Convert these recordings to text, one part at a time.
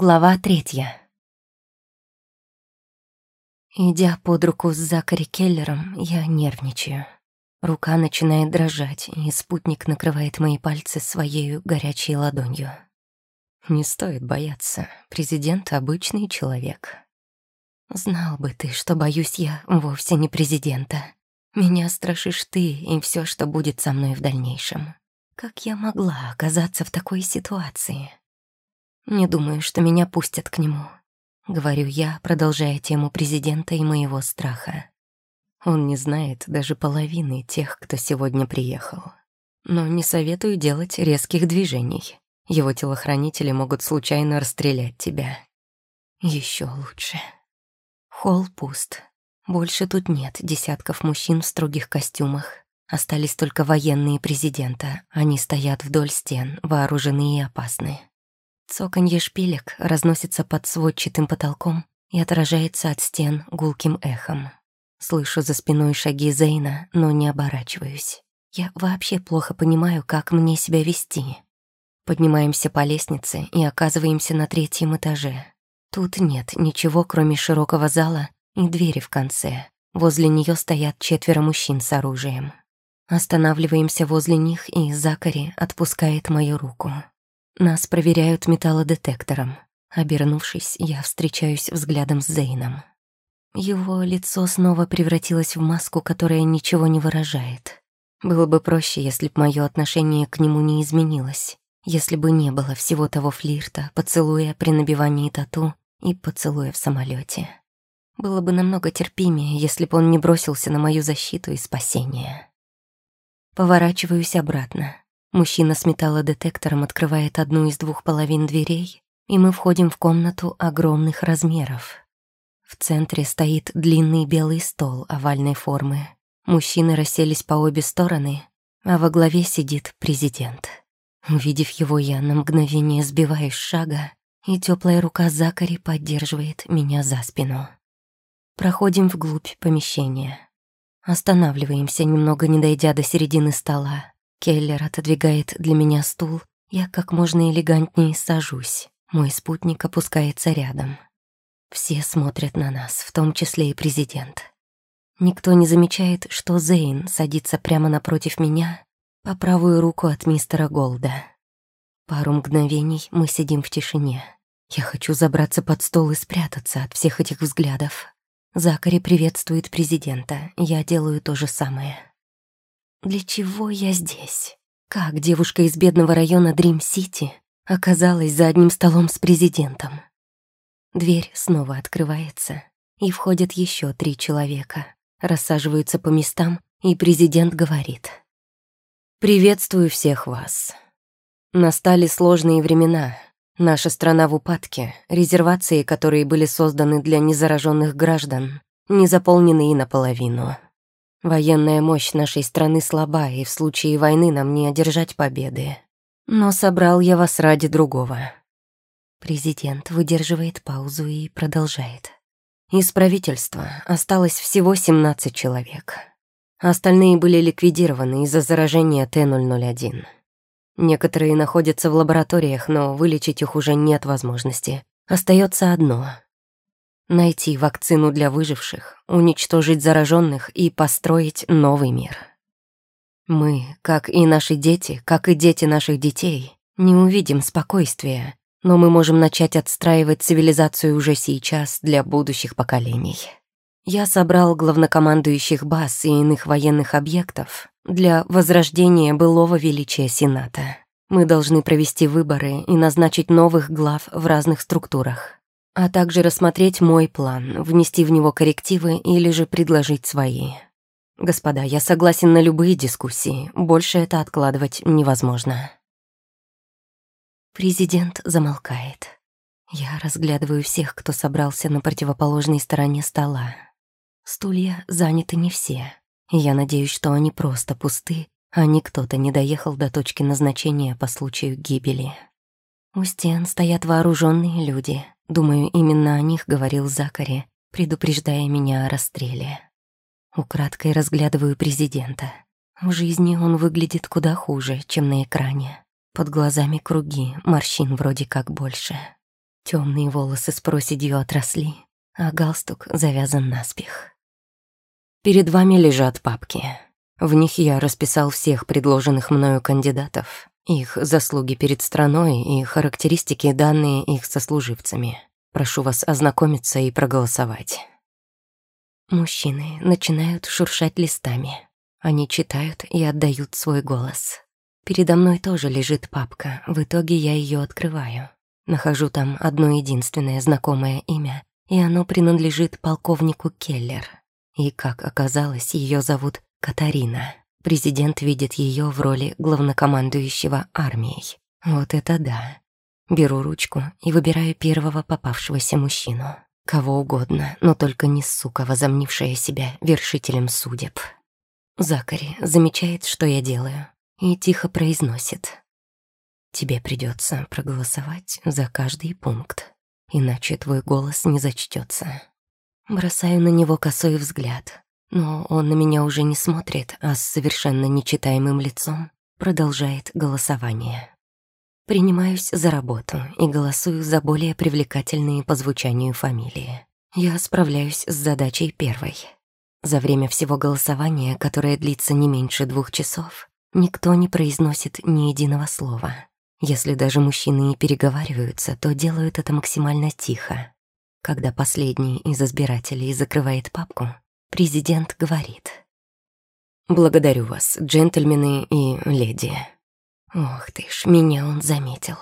Глава третья. Идя под руку с Закари Келлером, я нервничаю. Рука начинает дрожать, и спутник накрывает мои пальцы своей горячей ладонью. Не стоит бояться, президент — обычный человек. Знал бы ты, что боюсь я вовсе не президента. Меня страшишь ты и все, что будет со мной в дальнейшем. Как я могла оказаться в такой ситуации? Не думаю, что меня пустят к нему. Говорю я, продолжая тему президента и моего страха. Он не знает даже половины тех, кто сегодня приехал. Но не советую делать резких движений. Его телохранители могут случайно расстрелять тебя. Еще лучше. Холл пуст. Больше тут нет десятков мужчин в строгих костюмах. Остались только военные президента. Они стоят вдоль стен, вооруженные и опасные. Цоканье шпилек разносится под сводчатым потолком и отражается от стен гулким эхом. Слышу за спиной шаги Зейна, но не оборачиваюсь. Я вообще плохо понимаю, как мне себя вести. Поднимаемся по лестнице и оказываемся на третьем этаже. Тут нет ничего, кроме широкого зала и двери в конце. Возле нее стоят четверо мужчин с оружием. Останавливаемся возле них, и Закари отпускает мою руку. Нас проверяют металлодетектором. Обернувшись, я встречаюсь взглядом с Зейном. Его лицо снова превратилось в маску, которая ничего не выражает. Было бы проще, если б мое отношение к нему не изменилось, если бы не было всего того флирта, поцелуя при набивании тату и поцелуя в самолете. Было бы намного терпимее, если бы он не бросился на мою защиту и спасение. Поворачиваюсь обратно. Мужчина с металлодетектором открывает одну из двух половин дверей, и мы входим в комнату огромных размеров. В центре стоит длинный белый стол овальной формы. Мужчины расселись по обе стороны, а во главе сидит президент. Увидев его, я на мгновение сбиваюсь с шага, и теплая рука Закари поддерживает меня за спину. Проходим вглубь помещения. Останавливаемся, немного не дойдя до середины стола. Келлер отодвигает для меня стул, я как можно элегантнее сажусь. Мой спутник опускается рядом. Все смотрят на нас, в том числе и президент. Никто не замечает, что Зейн садится прямо напротив меня, по правую руку от мистера Голда. Пару мгновений мы сидим в тишине. Я хочу забраться под стол и спрятаться от всех этих взглядов. Закари приветствует президента, я делаю то же самое. Для чего я здесь? Как девушка из бедного района Дрим-Сити оказалась за одним столом с президентом? Дверь снова открывается, и входят еще три человека. Рассаживаются по местам, и президент говорит. «Приветствую всех вас. Настали сложные времена. Наша страна в упадке. Резервации, которые были созданы для незараженных граждан, не заполнены и наполовину. Военная мощь нашей страны слаба, и в случае войны нам не одержать победы. Но собрал я вас ради другого. Президент выдерживает паузу и продолжает. Из правительства осталось всего 17 человек. Остальные были ликвидированы из-за заражения Т-001. Некоторые находятся в лабораториях, но вылечить их уже нет возможности. Остается одно Найти вакцину для выживших, уничтожить зараженных и построить новый мир. Мы, как и наши дети, как и дети наших детей, не увидим спокойствия, но мы можем начать отстраивать цивилизацию уже сейчас для будущих поколений. Я собрал главнокомандующих баз и иных военных объектов для возрождения былого величия Сената. Мы должны провести выборы и назначить новых глав в разных структурах а также рассмотреть мой план, внести в него коррективы или же предложить свои. Господа, я согласен на любые дискуссии, больше это откладывать невозможно. Президент замолкает. Я разглядываю всех, кто собрался на противоположной стороне стола. Стулья заняты не все. Я надеюсь, что они просто пусты, а не кто-то не доехал до точки назначения по случаю гибели. У стен стоят вооруженные люди. Думаю, именно о них говорил Закари, предупреждая меня о расстреле. Украдкой разглядываю президента. В жизни он выглядит куда хуже, чем на экране. Под глазами круги, морщин вроде как больше. Темные волосы с проседью отросли, а галстук завязан наспех. Перед вами лежат папки. В них я расписал всех предложенных мною кандидатов, их заслуги перед страной и характеристики, данные их сослуживцами. Прошу вас ознакомиться и проголосовать. Мужчины начинают шуршать листами. Они читают и отдают свой голос. Передо мной тоже лежит папка, в итоге я ее открываю. Нахожу там одно единственное знакомое имя, и оно принадлежит полковнику Келлер. И, как оказалось, ее зовут Катарина. Президент видит ее в роли главнокомандующего армией. Вот это да. Беру ручку и выбираю первого попавшегося мужчину. Кого угодно, но только не сука, возомнившая себя вершителем судеб. Закари замечает, что я делаю, и тихо произносит. «Тебе придется проголосовать за каждый пункт, иначе твой голос не зачтется. Бросаю на него косой взгляд, но он на меня уже не смотрит, а с совершенно нечитаемым лицом продолжает голосование. Принимаюсь за работу и голосую за более привлекательные по звучанию фамилии. Я справляюсь с задачей первой. За время всего голосования, которое длится не меньше двух часов, никто не произносит ни единого слова. Если даже мужчины и переговариваются, то делают это максимально тихо. Когда последний из избирателей закрывает папку, президент говорит. «Благодарю вас, джентльмены и леди». Ох ты ж, меня он заметил.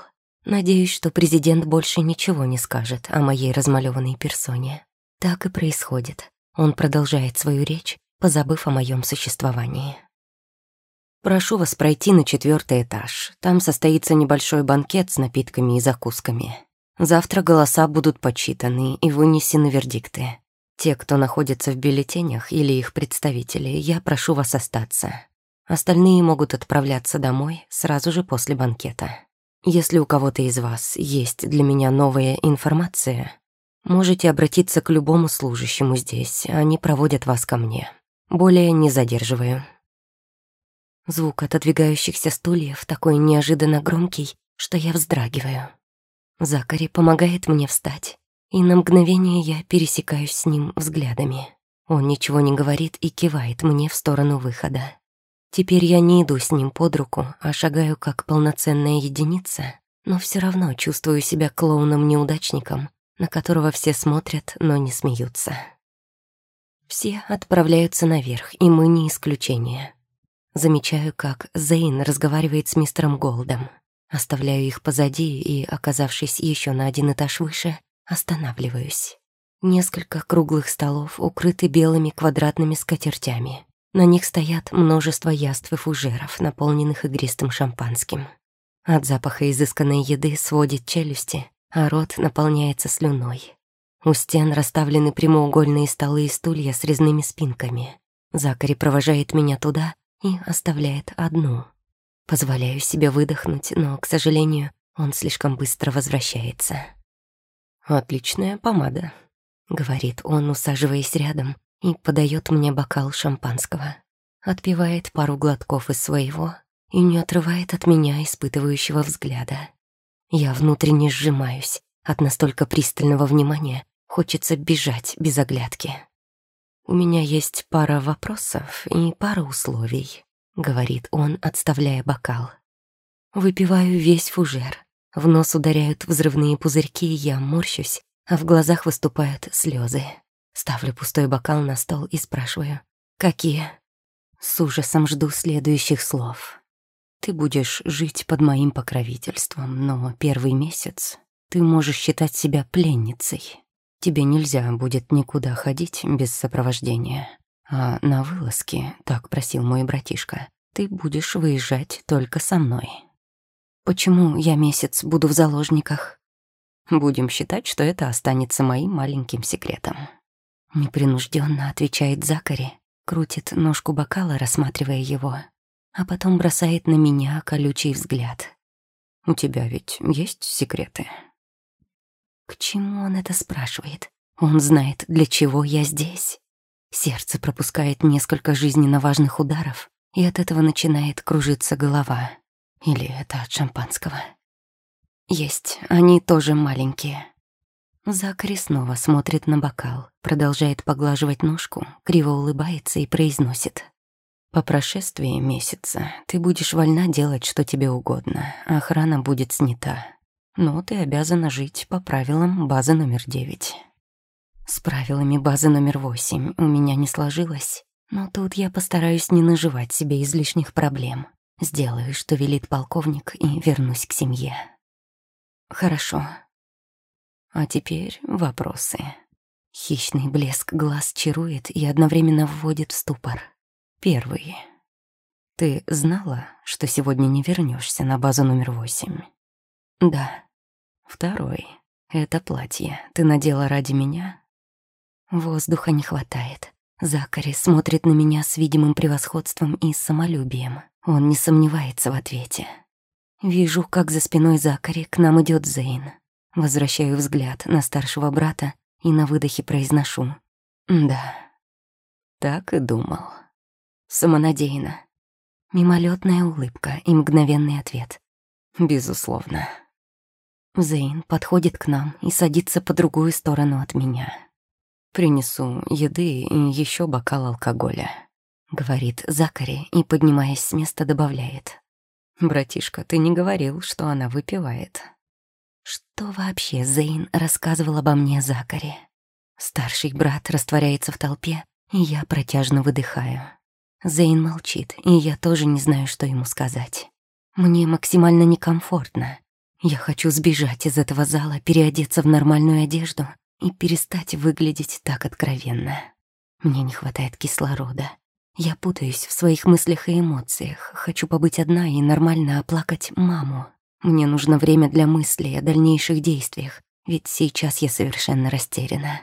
Надеюсь, что президент больше ничего не скажет о моей размалеванной персоне. Так и происходит. Он продолжает свою речь, позабыв о моем существовании. Прошу вас пройти на четвертый этаж. Там состоится небольшой банкет с напитками и закусками. Завтра голоса будут подсчитаны и вынесены вердикты. Те, кто находится в бюллетенях или их представители, я прошу вас остаться. Остальные могут отправляться домой сразу же после банкета. Если у кого-то из вас есть для меня новая информация, можете обратиться к любому служащему здесь, они проводят вас ко мне. Более не задерживаю. Звук отодвигающихся стульев такой неожиданно громкий, что я вздрагиваю. Закари помогает мне встать, и на мгновение я пересекаюсь с ним взглядами. Он ничего не говорит и кивает мне в сторону выхода. Теперь я не иду с ним под руку, а шагаю как полноценная единица, но все равно чувствую себя клоуном-неудачником, на которого все смотрят, но не смеются. Все отправляются наверх, и мы не исключение. Замечаю, как Зейн разговаривает с мистером Голдом. Оставляю их позади и, оказавшись еще на один этаж выше, останавливаюсь. Несколько круглых столов укрыты белыми квадратными скатертями. На них стоят множество яств и фужеров, наполненных игристым шампанским. От запаха изысканной еды сводит челюсти, а рот наполняется слюной. У стен расставлены прямоугольные столы и стулья с резными спинками. Закари провожает меня туда и оставляет одну — Позволяю себе выдохнуть, но, к сожалению, он слишком быстро возвращается. «Отличная помада», — говорит он, усаживаясь рядом, и подает мне бокал шампанского. Отпивает пару глотков из своего и не отрывает от меня испытывающего взгляда. Я внутренне сжимаюсь. От настолько пристального внимания хочется бежать без оглядки. У меня есть пара вопросов и пара условий. — говорит он, отставляя бокал. Выпиваю весь фужер. В нос ударяют взрывные пузырьки, я морщусь, а в глазах выступают слезы. Ставлю пустой бокал на стол и спрашиваю. «Какие?» С ужасом жду следующих слов. «Ты будешь жить под моим покровительством, но первый месяц ты можешь считать себя пленницей. Тебе нельзя будет никуда ходить без сопровождения. А на вылазке, так просил мой братишка, ты будешь выезжать только со мной. Почему я месяц буду в заложниках? Будем считать, что это останется моим маленьким секретом. Непринужденно отвечает Закари, крутит ножку бокала, рассматривая его, а потом бросает на меня колючий взгляд. У тебя ведь есть секреты? К чему он это спрашивает? Он знает, для чего я здесь. Сердце пропускает несколько жизненно важных ударов, и от этого начинает кружиться голова. Или это от шампанского. Есть, они тоже маленькие. Закари снова смотрит на бокал, продолжает поглаживать ножку, криво улыбается и произносит. «По прошествии месяца ты будешь вольна делать, что тебе угодно, а охрана будет снята. Но ты обязана жить по правилам базы номер девять». С правилами базы номер восемь у меня не сложилось, но тут я постараюсь не наживать себе излишних проблем. Сделаю, что велит полковник, и вернусь к семье. Хорошо. А теперь вопросы. Хищный блеск глаз чарует и одновременно вводит в ступор. Первый. Ты знала, что сегодня не вернешься на базу номер восемь? Да. Второй. Это платье ты надела ради меня? Воздуха не хватает. Закари смотрит на меня с видимым превосходством и самолюбием. Он не сомневается в ответе. Вижу, как за спиной Закари к нам идет Зейн. Возвращаю взгляд на старшего брата и на выдохе произношу. «Да, так и думал». Самонадеянно. Мимолетная улыбка и мгновенный ответ. «Безусловно». Зейн подходит к нам и садится по другую сторону от меня. «Принесу еды и еще бокал алкоголя», — говорит Закари и, поднимаясь с места, добавляет. «Братишка, ты не говорил, что она выпивает». Что вообще Зейн рассказывал обо мне Закари? Старший брат растворяется в толпе, и я протяжно выдыхаю. Зейн молчит, и я тоже не знаю, что ему сказать. Мне максимально некомфортно. Я хочу сбежать из этого зала, переодеться в нормальную одежду и перестать выглядеть так откровенно. Мне не хватает кислорода. Я путаюсь в своих мыслях и эмоциях. Хочу побыть одна и нормально оплакать маму. Мне нужно время для мыслей о дальнейших действиях, ведь сейчас я совершенно растеряна.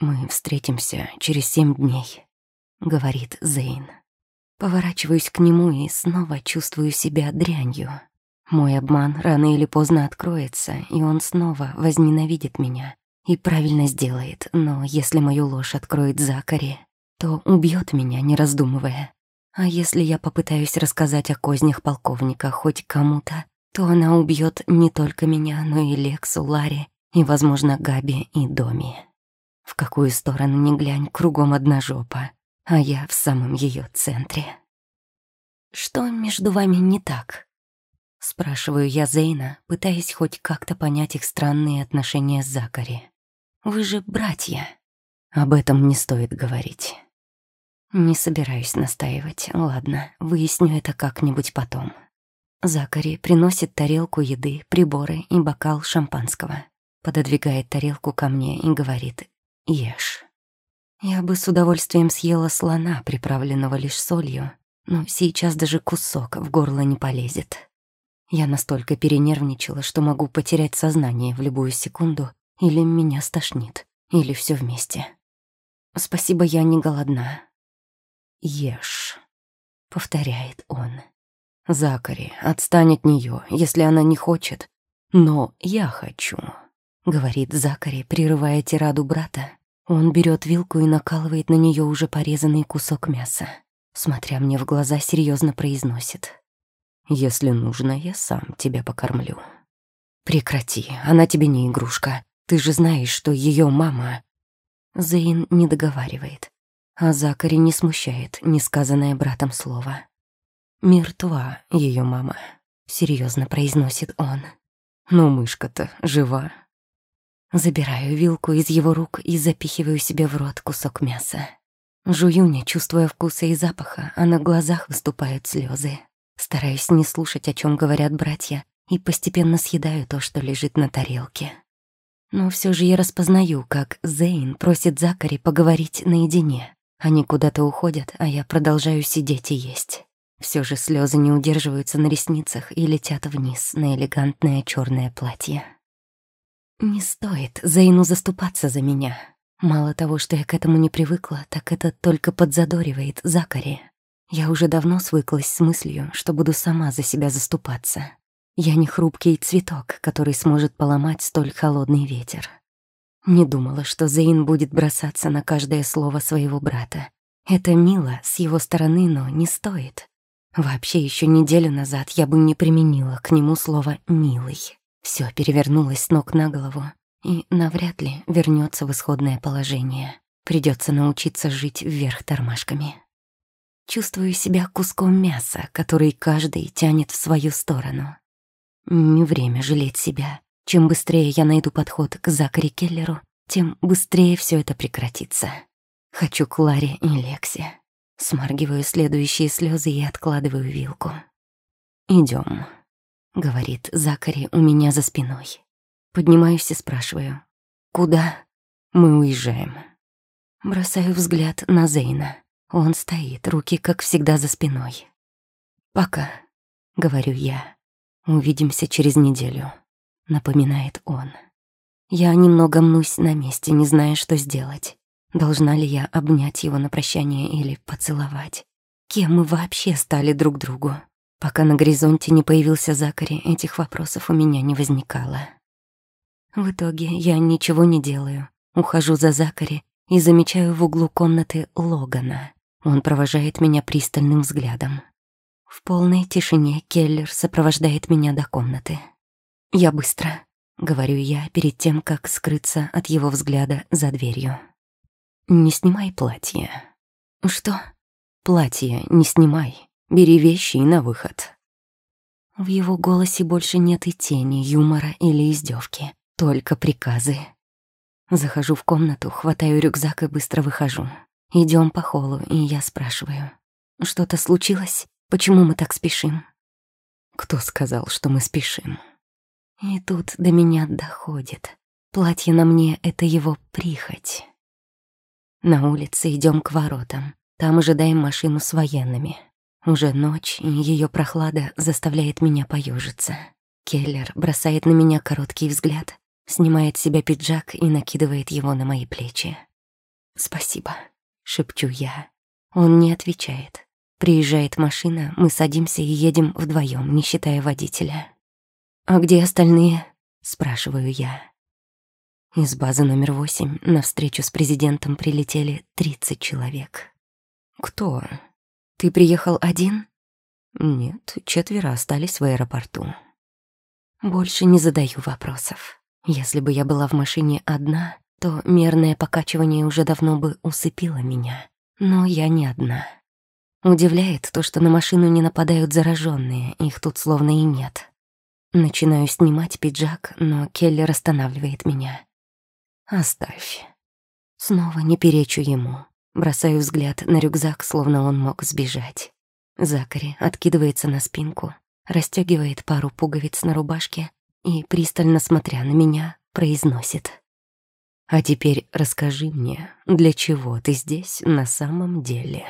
«Мы встретимся через семь дней», — говорит Зейн. Поворачиваюсь к нему и снова чувствую себя дрянью. Мой обман рано или поздно откроется, и он снова возненавидит меня. И правильно сделает, но если мою ложь откроет Закари, то убьет меня, не раздумывая. А если я попытаюсь рассказать о кознях полковника хоть кому-то, то она убьет не только меня, но и Лексу, Ларри и, возможно, Габи и Доми. В какую сторону ни глянь, кругом одна жопа, а я в самом ее центре. «Что между вами не так?» Спрашиваю я Зейна, пытаясь хоть как-то понять их странные отношения с Закари. Вы же братья. Об этом не стоит говорить. Не собираюсь настаивать. Ладно, выясню это как-нибудь потом. Закари приносит тарелку еды, приборы и бокал шампанского. Пододвигает тарелку ко мне и говорит «Ешь». Я бы с удовольствием съела слона, приправленного лишь солью, но сейчас даже кусок в горло не полезет. Я настолько перенервничала, что могу потерять сознание в любую секунду или меня стошнит, или все вместе. Спасибо, я не голодна. Ешь, повторяет он. Закари, отстань от нее, если она не хочет. Но я хочу, говорит Закари, прерывая тираду брата. Он берет вилку и накалывает на нее уже порезанный кусок мяса. Смотря мне в глаза, серьезно произносит. «Если нужно, я сам тебя покормлю». «Прекрати, она тебе не игрушка. Ты же знаешь, что ее мама...» Зейн не договаривает, а Закари не смущает несказанное братом слово. «Мертва ее мама», — серьезно произносит он. «Ну, мышка-то жива». Забираю вилку из его рук и запихиваю себе в рот кусок мяса. Жую, не чувствуя вкуса и запаха, а на глазах выступают слезы. Стараюсь не слушать, о чем говорят братья, и постепенно съедаю то, что лежит на тарелке. Но все же я распознаю, как Зейн просит Закари поговорить наедине. Они куда-то уходят, а я продолжаю сидеть и есть. Все же слезы не удерживаются на ресницах и летят вниз на элегантное черное платье. Не стоит Зейну заступаться за меня. Мало того, что я к этому не привыкла, так это только подзадоривает Закари. Я уже давно свыклась с мыслью, что буду сама за себя заступаться. Я не хрупкий цветок, который сможет поломать столь холодный ветер. Не думала, что Зейн будет бросаться на каждое слово своего брата. Это мило с его стороны, но не стоит. Вообще, еще неделю назад я бы не применила к нему слово «милый». Все перевернулось с ног на голову. и навряд ли вернется в исходное положение. Придется научиться жить вверх тормашками. Чувствую себя куском мяса, который каждый тянет в свою сторону. Не время жалеть себя. Чем быстрее я найду подход к Закари Келлеру, тем быстрее все это прекратится. Хочу к Ларе и Лексе. Смаргиваю следующие слезы и откладываю вилку. Идем, говорит Закари у меня за спиной. Поднимаюсь и спрашиваю. «Куда?» «Мы уезжаем». Бросаю взгляд на Зейна. Он стоит, руки, как всегда, за спиной. «Пока», — говорю я. «Увидимся через неделю», — напоминает он. Я немного мнусь на месте, не зная, что сделать. Должна ли я обнять его на прощание или поцеловать? Кем мы вообще стали друг другу? Пока на горизонте не появился Закари, этих вопросов у меня не возникало. В итоге я ничего не делаю. Ухожу за Закари и замечаю в углу комнаты Логана. Он провожает меня пристальным взглядом. В полной тишине Келлер сопровождает меня до комнаты. «Я быстро», — говорю я перед тем, как скрыться от его взгляда за дверью. «Не снимай платье». «Что?» «Платье не снимай. Бери вещи и на выход». В его голосе больше нет и тени юмора или издевки, только приказы. Захожу в комнату, хватаю рюкзак и быстро выхожу. Идем по холлу, и я спрашиваю. «Что-то случилось? Почему мы так спешим?» «Кто сказал, что мы спешим?» И тут до меня доходит. Платье на мне — это его прихоть. На улице идем к воротам. Там ожидаем машину с военными. Уже ночь, и ее прохлада заставляет меня поежиться. Келлер бросает на меня короткий взгляд, снимает с себя пиджак и накидывает его на мои плечи. «Спасибо», — шепчу я. Он не отвечает. Приезжает машина, мы садимся и едем вдвоем, не считая водителя. «А где остальные?» — спрашиваю я. Из базы номер восемь на встречу с президентом прилетели 30 человек. «Кто? Ты приехал один?» «Нет, четверо остались в аэропорту». Больше не задаю вопросов. Если бы я была в машине одна, то мерное покачивание уже давно бы усыпило меня. Но я не одна. Удивляет то, что на машину не нападают зараженные, их тут словно и нет. Начинаю снимать пиджак, но Келлер останавливает меня. «Оставь». Снова не перечу ему. Бросаю взгляд на рюкзак, словно он мог сбежать. Закари откидывается на спинку, расстегивает пару пуговиц на рубашке и, пристально смотря на меня, произносит. «А теперь расскажи мне, для чего ты здесь на самом деле?»